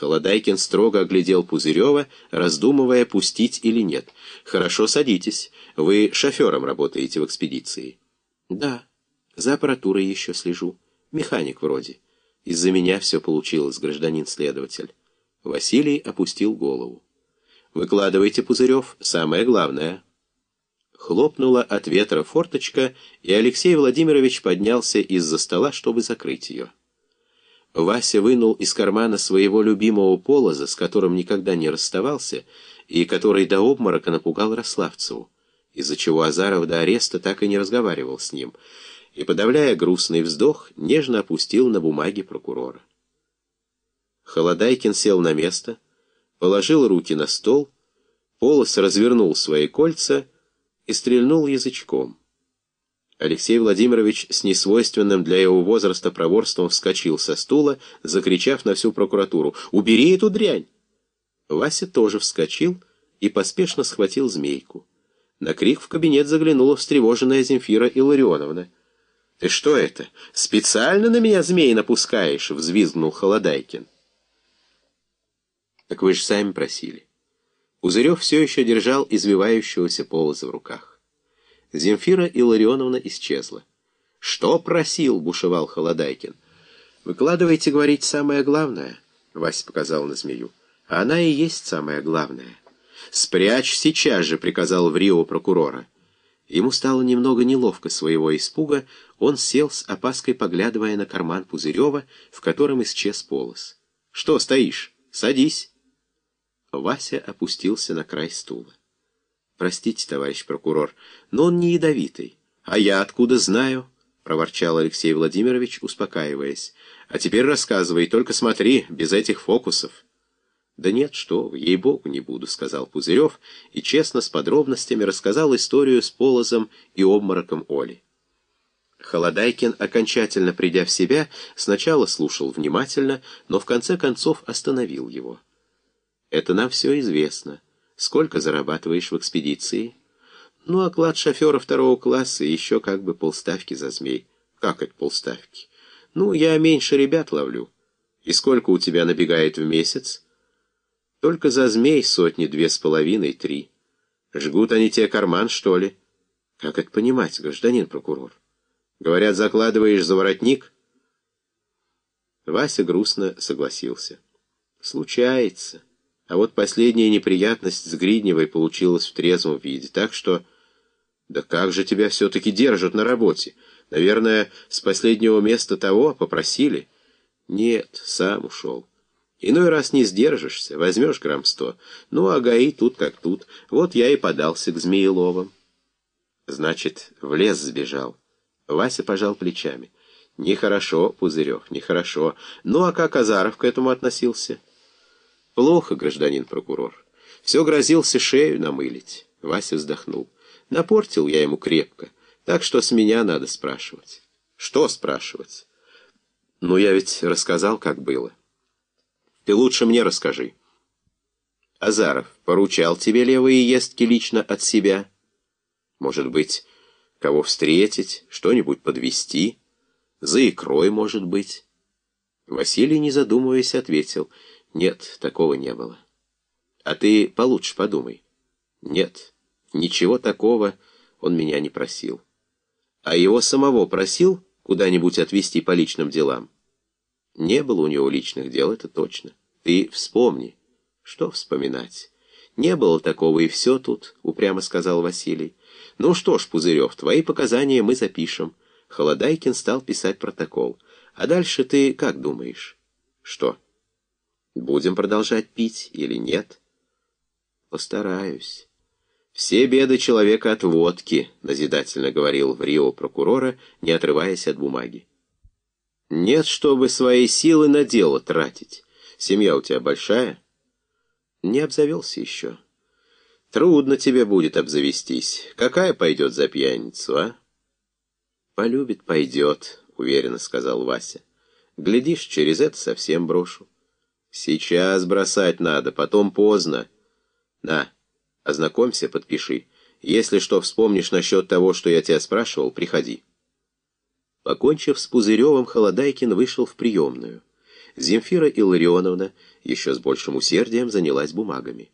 Холодайкин строго оглядел Пузырева, раздумывая, пустить или нет. «Хорошо, садитесь. Вы шофером работаете в экспедиции». «Да. За аппаратурой еще слежу. Механик вроде. Из-за меня все получилось, гражданин-следователь». Василий опустил голову. «Выкладывайте, Пузырев, самое главное». Хлопнула от ветра форточка, и Алексей Владимирович поднялся из-за стола, чтобы закрыть ее. Вася вынул из кармана своего любимого полоза, с которым никогда не расставался, и который до обморока напугал Рославцеву, из-за чего Азаров до ареста так и не разговаривал с ним, и, подавляя грустный вздох, нежно опустил на бумаги прокурора. Холодайкин сел на место, положил руки на стол, полос развернул свои кольца и стрельнул язычком. Алексей Владимирович с несвойственным для его возраста проворством вскочил со стула, закричав на всю прокуратуру «Убери эту дрянь!». Вася тоже вскочил и поспешно схватил змейку. На крик в кабинет заглянула встревоженная Земфира Илларионовна. «Ты что это? Специально на меня змей напускаешь?» — взвизгнул Холодайкин. «Так вы же сами просили». Пузырев все еще держал извивающегося полоза в руках. Земфира Илларионовна исчезла. «Что просил?» — бушевал Холодайкин. «Выкладывайте, говорить, самое главное», — Вася показал на змею. «А она и есть самое главное». «Спрячь сейчас же», — приказал в Рио прокурора. Ему стало немного неловко своего испуга, он сел с опаской, поглядывая на карман Пузырева, в котором исчез полос. «Что стоишь? Садись!» Вася опустился на край стула. «Простите, товарищ прокурор, но он не ядовитый». «А я откуда знаю?» — проворчал Алексей Владимирович, успокаиваясь. «А теперь рассказывай, только смотри, без этих фокусов». «Да нет, что ей-богу, не буду», — сказал Пузырев, и честно, с подробностями рассказал историю с полозом и обмороком Оли. Холодайкин, окончательно придя в себя, сначала слушал внимательно, но в конце концов остановил его. «Это нам все известно». Сколько зарабатываешь в экспедиции? Ну, оклад шофера второго класса и еще как бы полставки за змей. Как это полставки? Ну, я меньше ребят ловлю. И сколько у тебя набегает в месяц? Только за змей сотни две с половиной, три. Жгут они тебе карман, что ли? Как это понимать, гражданин прокурор? Говорят, закладываешь за воротник? Вася грустно согласился. Случается. А вот последняя неприятность с Гридневой получилась в трезвом виде, так что... Да как же тебя все-таки держат на работе? Наверное, с последнего места того попросили? Нет, сам ушел. Иной раз не сдержишься, возьмешь грамм сто. Ну, а ГАИ тут как тут. Вот я и подался к Змееловым. Значит, в лес сбежал. Вася пожал плечами. Нехорошо, Пузырев, нехорошо. Ну, а как Азаров к этому относился? Плохо, гражданин прокурор. Все грозился шею намылить. Вася вздохнул. Напортил я ему крепко, так что с меня надо спрашивать. Что спрашивать? Ну, я ведь рассказал, как было. Ты лучше мне расскажи. Азаров поручал тебе левые естки лично от себя? Может быть, кого встретить, что-нибудь подвести? За икрой, может быть? Василий, не задумываясь, ответил — нет, такого не было. А ты получше подумай. Нет, ничего такого он меня не просил. А его самого просил куда-нибудь отвезти по личным делам? Не было у него личных дел, это точно. Ты вспомни. Что вспоминать? Не было такого, и все тут, упрямо сказал Василий. Ну что ж, Пузырев, твои показания мы запишем. Холодайкин стал писать протокол. А дальше ты как думаешь? Что? Будем продолжать пить или нет? Постараюсь. Все беды человека от водки, назидательно говорил в Рио прокурора, не отрываясь от бумаги. Нет, чтобы свои силы на дело тратить. Семья у тебя большая? Не обзавелся еще. Трудно тебе будет обзавестись. Какая пойдет за пьяницу, а? Полюбит, пойдет, уверенно сказал Вася. Глядишь, через это совсем брошу. Сейчас бросать надо, потом поздно. На, ознакомься, подпиши. Если что вспомнишь насчет того, что я тебя спрашивал, приходи. Покончив с Пузыревым, Холодайкин вышел в приемную. Земфира Илларионовна еще с большим усердием занялась бумагами.